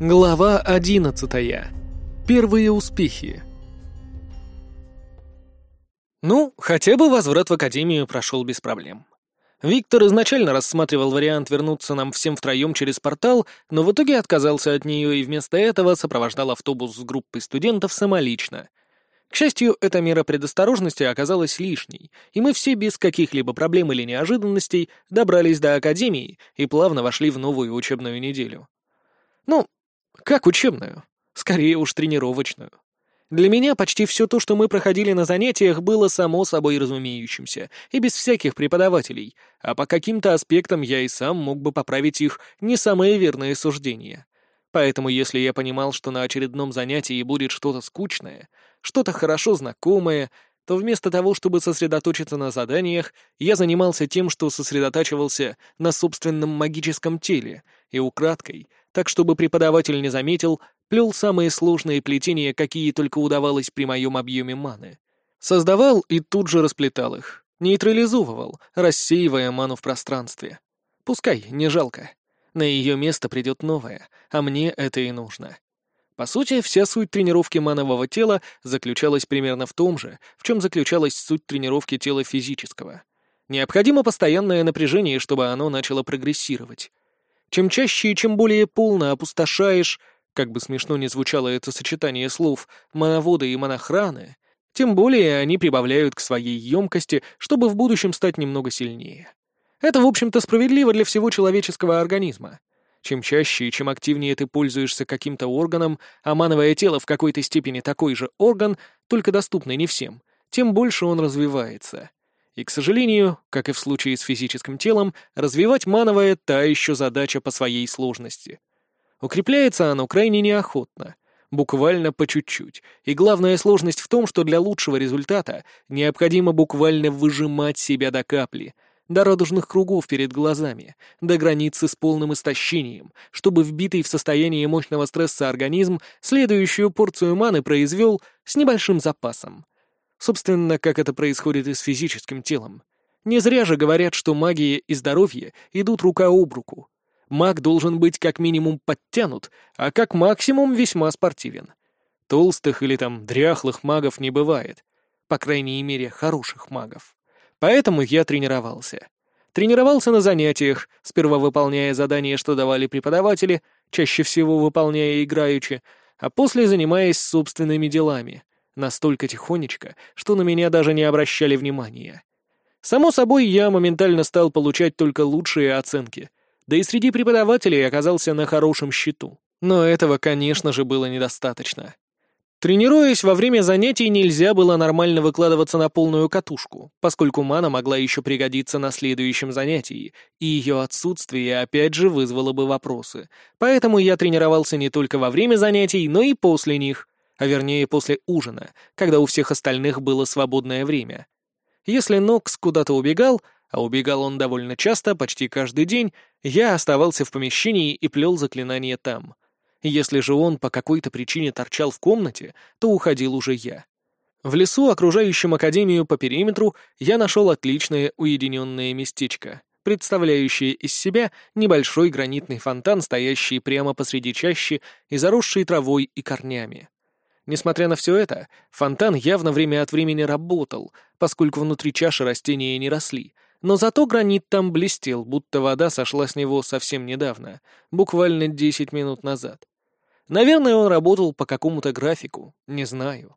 Глава одиннадцатая. Первые успехи. Ну, хотя бы возврат в академию прошел без проблем. Виктор изначально рассматривал вариант вернуться нам всем втроем через портал, но в итоге отказался от нее и вместо этого сопровождал автобус с группой студентов самолично. К счастью, эта мера предосторожности оказалась лишней, и мы все без каких-либо проблем или неожиданностей добрались до академии и плавно вошли в новую учебную неделю. Ну, как учебную? Скорее уж тренировочную. Для меня почти все то, что мы проходили на занятиях, было само собой разумеющимся, и без всяких преподавателей, а по каким-то аспектам я и сам мог бы поправить их не самые верные суждения. Поэтому если я понимал, что на очередном занятии будет что-то скучное, что-то хорошо знакомое, то вместо того, чтобы сосредоточиться на заданиях, я занимался тем, что сосредотачивался на собственном магическом теле и украдкой — так чтобы преподаватель не заметил, плел самые сложные плетения, какие только удавалось при моем объеме маны. Создавал и тут же расплетал их, нейтрализовывал, рассеивая ману в пространстве. Пускай, не жалко. На ее место придет новое, а мне это и нужно. По сути, вся суть тренировки манового тела заключалась примерно в том же, в чем заключалась суть тренировки тела физического. Необходимо постоянное напряжение, чтобы оно начало прогрессировать. Чем чаще и чем более полно опустошаешь, как бы смешно ни звучало это сочетание слов, мановоды и монохраны, тем более они прибавляют к своей емкости, чтобы в будущем стать немного сильнее. Это, в общем-то, справедливо для всего человеческого организма. Чем чаще и чем активнее ты пользуешься каким-то органом, а мановое тело в какой-то степени такой же орган, только доступный не всем, тем больше он развивается. И, к сожалению, как и в случае с физическим телом, развивать мановое — та еще задача по своей сложности. Укрепляется оно крайне неохотно, буквально по чуть-чуть, и главная сложность в том, что для лучшего результата необходимо буквально выжимать себя до капли, до радужных кругов перед глазами, до границы с полным истощением, чтобы вбитый в состояние мощного стресса организм следующую порцию маны произвел с небольшим запасом. Собственно, как это происходит и с физическим телом. Не зря же говорят, что магия и здоровье идут рука об руку. Маг должен быть как минимум подтянут, а как максимум весьма спортивен. Толстых или там дряхлых магов не бывает. По крайней мере, хороших магов. Поэтому я тренировался. Тренировался на занятиях, сперва выполняя задания, что давали преподаватели, чаще всего выполняя играючи, а после занимаясь собственными делами, Настолько тихонечко, что на меня даже не обращали внимания. Само собой, я моментально стал получать только лучшие оценки, да и среди преподавателей оказался на хорошем счету. Но этого, конечно же, было недостаточно. Тренируясь во время занятий, нельзя было нормально выкладываться на полную катушку, поскольку мана могла еще пригодиться на следующем занятии, и ее отсутствие опять же вызвало бы вопросы. Поэтому я тренировался не только во время занятий, но и после них, а вернее после ужина, когда у всех остальных было свободное время. Если Нокс куда-то убегал, а убегал он довольно часто, почти каждый день, я оставался в помещении и плел заклинание там. Если же он по какой-то причине торчал в комнате, то уходил уже я. В лесу, окружающем Академию по периметру, я нашел отличное уединенное местечко, представляющее из себя небольшой гранитный фонтан, стоящий прямо посреди чащи и заросший травой и корнями. Несмотря на все это, фонтан явно время от времени работал, поскольку внутри чаши растения не росли, но зато гранит там блестел, будто вода сошла с него совсем недавно, буквально 10 минут назад. Наверное, он работал по какому-то графику, не знаю.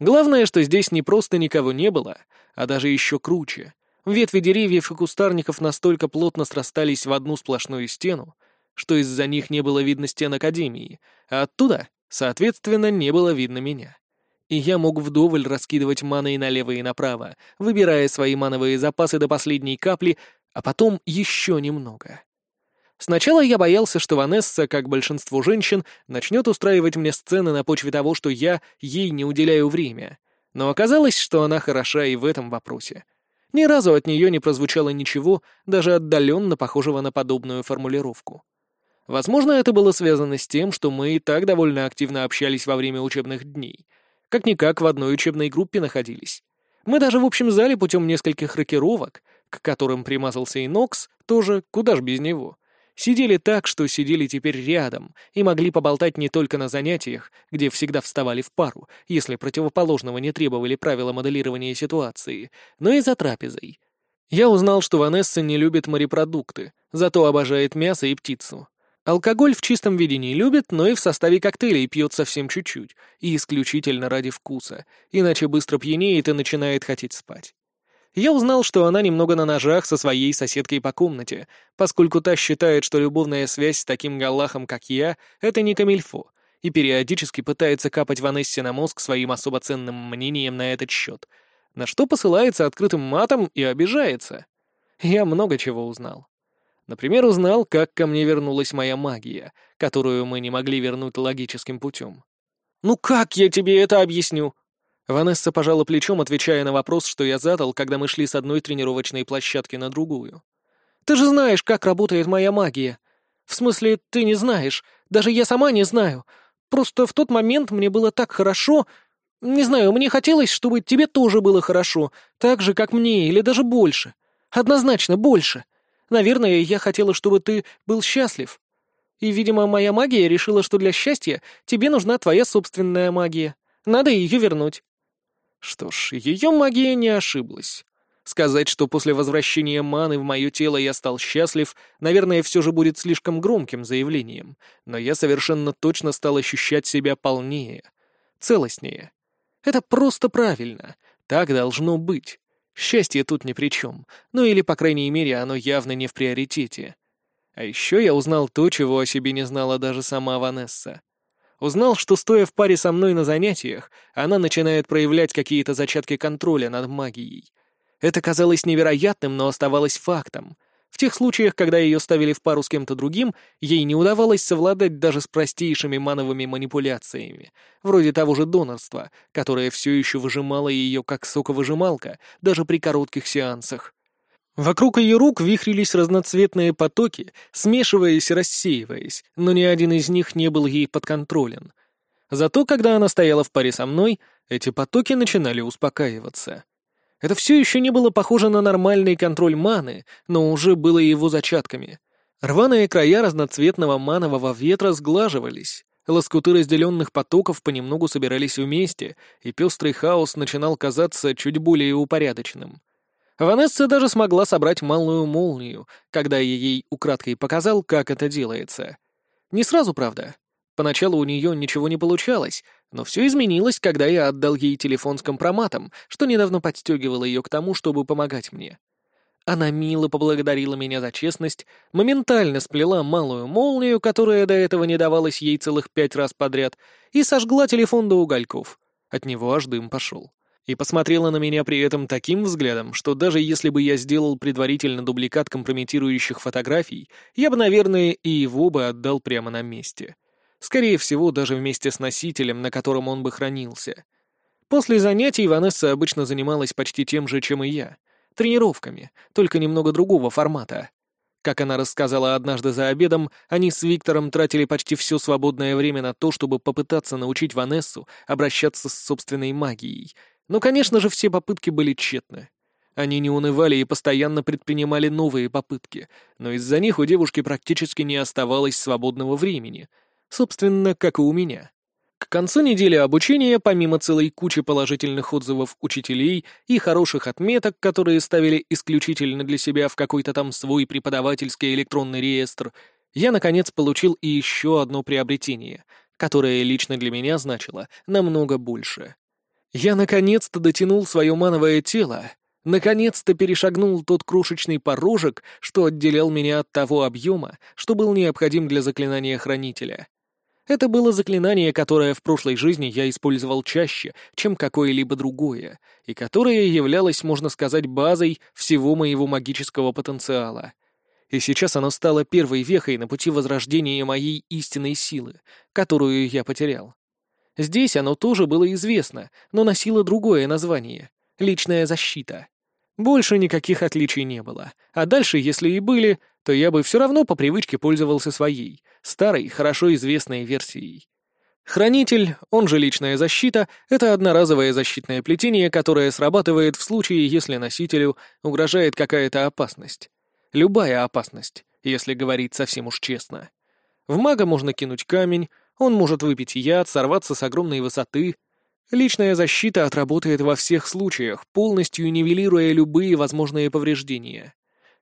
Главное, что здесь не просто никого не было, а даже еще круче. Ветви деревьев и кустарников настолько плотно срастались в одну сплошную стену, что из-за них не было видно стен Академии, а оттуда Соответственно, не было видно меня. И я мог вдоволь раскидывать маной налево и направо, выбирая свои мановые запасы до последней капли, а потом еще немного. Сначала я боялся, что Ванесса, как большинство женщин, начнет устраивать мне сцены на почве того, что я ей не уделяю время. Но оказалось, что она хороша и в этом вопросе. Ни разу от нее не прозвучало ничего, даже отдаленно похожего на подобную формулировку. Возможно, это было связано с тем, что мы и так довольно активно общались во время учебных дней. Как-никак в одной учебной группе находились. Мы даже в общем зале путем нескольких рокировок, к которым примазался и Нокс, тоже куда ж без него, Сидели так, что сидели теперь рядом, и могли поболтать не только на занятиях, где всегда вставали в пару, если противоположного не требовали правила моделирования ситуации, но и за трапезой. Я узнал, что Ванесса не любит морепродукты, зато обожает мясо и птицу. Алкоголь в чистом виде не любит, но и в составе коктейлей пьет совсем чуть-чуть, и исключительно ради вкуса, иначе быстро пьянеет и начинает хотеть спать. Я узнал, что она немного на ножах со своей соседкой по комнате, поскольку та считает, что любовная связь с таким галлахом, как я, это не камильфо, и периодически пытается капать Ванессе на мозг своим особо ценным мнением на этот счет, на что посылается открытым матом и обижается. Я много чего узнал. Например, узнал, как ко мне вернулась моя магия, которую мы не могли вернуть логическим путем. «Ну как я тебе это объясню?» Ванесса пожала плечом, отвечая на вопрос, что я задал, когда мы шли с одной тренировочной площадки на другую. «Ты же знаешь, как работает моя магия. В смысле, ты не знаешь. Даже я сама не знаю. Просто в тот момент мне было так хорошо. Не знаю, мне хотелось, чтобы тебе тоже было хорошо. Так же, как мне, или даже больше. Однозначно больше. Наверное, я хотела, чтобы ты был счастлив. И, видимо, моя магия решила, что для счастья тебе нужна твоя собственная магия. Надо ее вернуть. Что ж, ее магия не ошиблась. Сказать, что после возвращения маны в мое тело я стал счастлив, наверное, все же будет слишком громким заявлением, но я совершенно точно стал ощущать себя полнее, целостнее. Это просто правильно. Так должно быть. Счастье тут ни при чем. Ну или, по крайней мере, оно явно не в приоритете. А еще я узнал то, чего о себе не знала даже сама Ванесса. Узнал, что, стоя в паре со мной на занятиях, она начинает проявлять какие-то зачатки контроля над магией. Это казалось невероятным, но оставалось фактом. В тех случаях, когда ее ставили в пару с кем-то другим, ей не удавалось совладать даже с простейшими мановыми манипуляциями, вроде того же донорства, которое все еще выжимало ее как соковыжималка, даже при коротких сеансах. Вокруг ее рук вихрились разноцветные потоки, смешиваясь и рассеиваясь, но ни один из них не был ей подконтролен. Зато, когда она стояла в паре со мной, эти потоки начинали успокаиваться. Это все еще не было похоже на нормальный контроль маны, но уже было его зачатками. Рваные края разноцветного манового ветра сглаживались, лоскуты разделенных потоков понемногу собирались вместе, и пестрый хаос начинал казаться чуть более упорядоченным. Ванесса даже смогла собрать малую молнию, когда я ей украдкой показал, как это делается. Не сразу, правда. Поначалу у нее ничего не получалось, но все изменилось, когда я отдал ей телефон с компроматом, что недавно подстегивало ее к тому, чтобы помогать мне. Она мило поблагодарила меня за честность, моментально сплела малую молнию, которая до этого не давалась ей целых пять раз подряд, и сожгла телефон до угольков. От него аж дым пошел и посмотрела на меня при этом таким взглядом, что даже если бы я сделал предварительно дубликат компрометирующих фотографий, я бы, наверное, и его бы отдал прямо на месте. Скорее всего, даже вместе с носителем, на котором он бы хранился. После занятий Ванесса обычно занималась почти тем же, чем и я. Тренировками, только немного другого формата. Как она рассказала однажды за обедом, они с Виктором тратили почти все свободное время на то, чтобы попытаться научить Ванессу обращаться с собственной магией — но, конечно же, все попытки были тщетны. Они не унывали и постоянно предпринимали новые попытки, но из-за них у девушки практически не оставалось свободного времени. Собственно, как и у меня. К концу недели обучения, помимо целой кучи положительных отзывов учителей и хороших отметок, которые ставили исключительно для себя в какой-то там свой преподавательский электронный реестр, я, наконец, получил и еще одно приобретение, которое лично для меня значило намного больше. Я наконец-то дотянул свое мановое тело, наконец-то перешагнул тот крошечный порожек, что отделял меня от того объема, что был необходим для заклинания Хранителя. Это было заклинание, которое в прошлой жизни я использовал чаще, чем какое-либо другое, и которое являлось, можно сказать, базой всего моего магического потенциала. И сейчас оно стало первой вехой на пути возрождения моей истинной силы, которую я потерял. Здесь оно тоже было известно, но носило другое название — «Личная защита». Больше никаких отличий не было, а дальше, если и были, то я бы все равно по привычке пользовался своей, старой, хорошо известной версией. Хранитель, он же личная защита, это одноразовое защитное плетение, которое срабатывает в случае, если носителю угрожает какая-то опасность. Любая опасность, если говорить совсем уж честно. В мага можно кинуть камень, он может выпить яд, сорваться с огромной высоты. Личная защита отработает во всех случаях, полностью нивелируя любые возможные повреждения.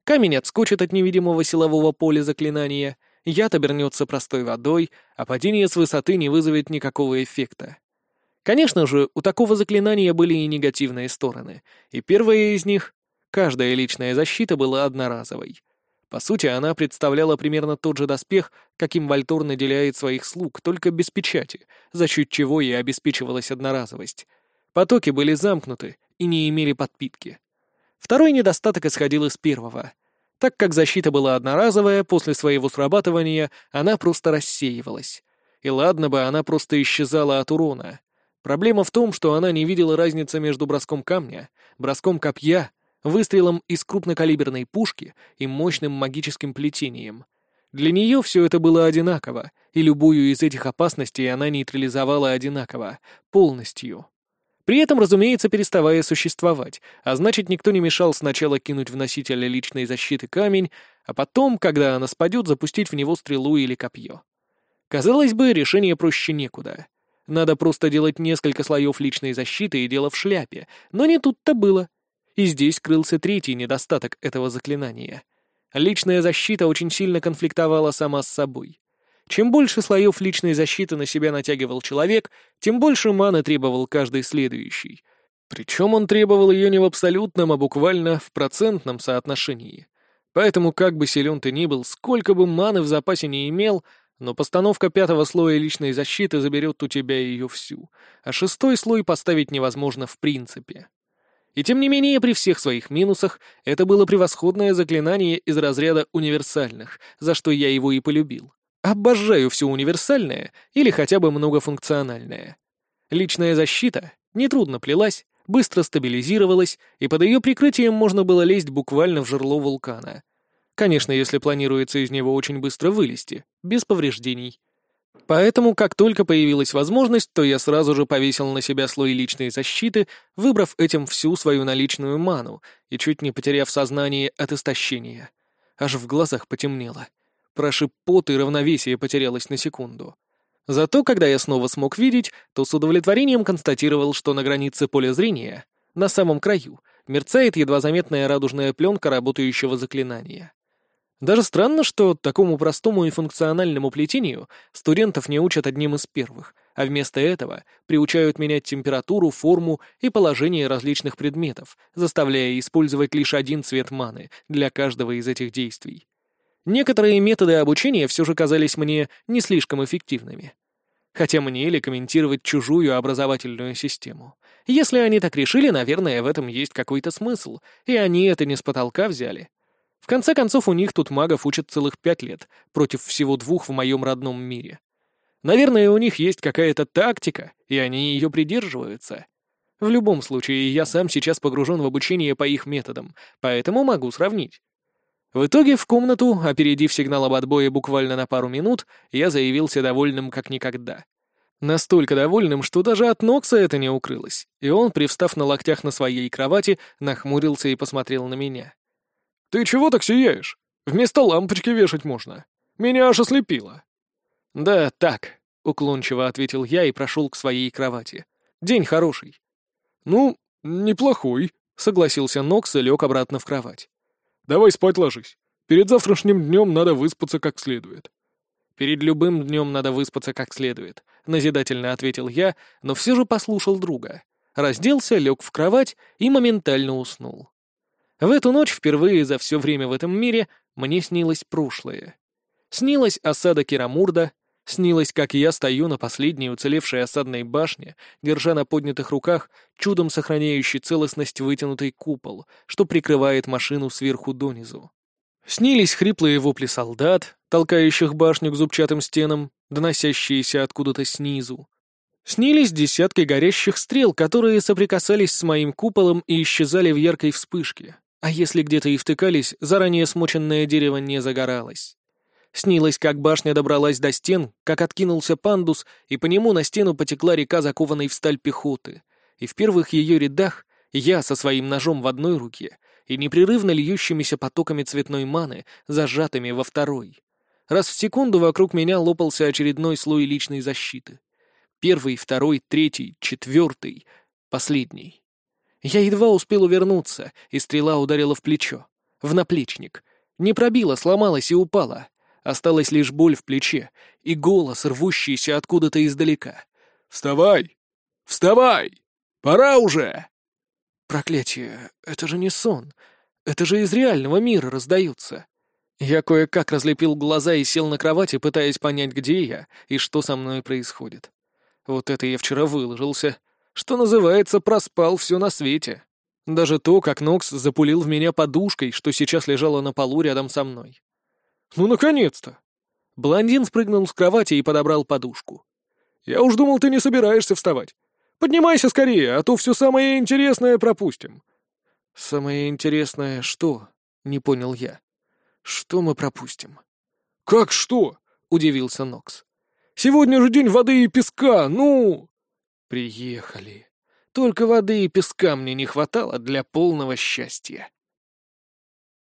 Камень отскочит от невидимого силового поля заклинания, яд обернется простой водой, а падение с высоты не вызовет никакого эффекта. Конечно же, у такого заклинания были и негативные стороны, и первая из них — каждая личная защита была одноразовой. По сути, она представляла примерно тот же доспех, каким Вальтор наделяет своих слуг, только без печати, за счет чего и обеспечивалась одноразовость. Потоки были замкнуты и не имели подпитки. Второй недостаток исходил из первого. Так как защита была одноразовая, после своего срабатывания она просто рассеивалась. И ладно бы она просто исчезала от урона. Проблема в том, что она не видела разницы между броском камня, броском копья — выстрелом из крупнокалиберной пушки и мощным магическим плетением. Для нее все это было одинаково, и любую из этих опасностей она нейтрализовала одинаково, полностью. При этом, разумеется, переставая существовать, а значит, никто не мешал сначала кинуть в носителя личной защиты камень, а потом, когда она спадет, запустить в него стрелу или копье. Казалось бы, решение проще некуда. Надо просто делать несколько слоев личной защиты и дело в шляпе, но не тут-то было. И здесь крылся третий недостаток этого заклинания. Личная защита очень сильно конфликтовала сама с собой. Чем больше слоев личной защиты на себя натягивал человек, тем больше маны требовал каждый следующий. Причем он требовал ее не в абсолютном, а буквально в процентном соотношении. Поэтому, как бы силен ты ни был, сколько бы маны в запасе не имел, но постановка пятого слоя личной защиты заберет у тебя ее всю, а шестой слой поставить невозможно в принципе. И тем не менее, при всех своих минусах, это было превосходное заклинание из разряда универсальных, за что я его и полюбил. Обожаю все универсальное или хотя бы многофункциональное. Личная защита нетрудно плелась, быстро стабилизировалась, и под ее прикрытием можно было лезть буквально в жерло вулкана. Конечно, если планируется из него очень быстро вылезти, без повреждений. Поэтому, как только появилась возможность, то я сразу же повесил на себя слой личной защиты, выбрав этим всю свою наличную ману и чуть не потеряв сознание от истощения. Аж в глазах потемнело. Прошиб пот и равновесие потерялось на секунду. Зато, когда я снова смог видеть, то с удовлетворением констатировал, что на границе поля зрения, на самом краю, мерцает едва заметная радужная пленка работающего заклинания. Даже странно, что такому простому и функциональному плетению студентов не учат одним из первых, а вместо этого приучают менять температуру, форму и положение различных предметов, заставляя использовать лишь один цвет маны для каждого из этих действий. Некоторые методы обучения все же казались мне не слишком эффективными. Хотя мне ли комментировать чужую образовательную систему? Если они так решили, наверное, в этом есть какой-то смысл, и они это не с потолка взяли. В конце концов, у них тут магов учат целых пять лет, против всего двух в моем родном мире. Наверное, у них есть какая-то тактика, и они ее придерживаются. В любом случае, я сам сейчас погружен в обучение по их методам, поэтому могу сравнить. В итоге в комнату, опередив сигнал об отбое буквально на пару минут, я заявился довольным как никогда. Настолько довольным, что даже от Нокса это не укрылось, и он, привстав на локтях на своей кровати, нахмурился и посмотрел на меня. «Ты чего так сияешь? Вместо лампочки вешать можно. Меня аж ослепило». «Да, так», — уклончиво ответил я и прошел к своей кровати. «День хороший». «Ну, неплохой», — согласился Нокс и лег обратно в кровать. «Давай спать ложись. Перед завтрашним днем надо выспаться как следует». «Перед любым днем надо выспаться как следует», — назидательно ответил я, но все же послушал друга. Разделся, лег в кровать и моментально уснул. В эту ночь впервые за все время в этом мире мне снилось прошлое. Снилась осада Керамурда, снилось, как я стою на последней уцелевшей осадной башне, держа на поднятых руках чудом сохраняющий целостность вытянутый купол, что прикрывает машину сверху донизу. Снились хриплые вопли солдат, толкающих башню к зубчатым стенам, доносящиеся откуда-то снизу. Снились десятки горящих стрел, которые соприкасались с моим куполом и исчезали в яркой вспышке. А если где-то и втыкались, заранее смоченное дерево не загоралось. Снилось, как башня добралась до стен, как откинулся пандус, и по нему на стену потекла река, закованной в сталь пехоты. И в первых ее рядах я со своим ножом в одной руке и непрерывно льющимися потоками цветной маны, зажатыми во второй. Раз в секунду вокруг меня лопался очередной слой личной защиты. Первый, второй, третий, четвертый, последний. Я едва успел увернуться, и стрела ударила в плечо, в наплечник. Не пробила, сломалась и упала. Осталась лишь боль в плече и голос, рвущийся откуда-то издалека. «Вставай! Вставай! Пора уже!» Проклятие, это же не сон. Это же из реального мира раздаются. Я кое-как разлепил глаза и сел на кровати, пытаясь понять, где я и что со мной происходит. Вот это я вчера выложился. Что называется, проспал все на свете. Даже то, как Нокс запулил в меня подушкой, что сейчас лежала на полу рядом со мной. «Ну, наконец-то!» Блондин спрыгнул с кровати и подобрал подушку. «Я уж думал, ты не собираешься вставать. Поднимайся скорее, а то все самое интересное пропустим». «Самое интересное что?» — не понял я. «Что мы пропустим?» «Как что?» — удивился Нокс. «Сегодня же день воды и песка, ну...» «Приехали. Только воды и песка мне не хватало для полного счастья».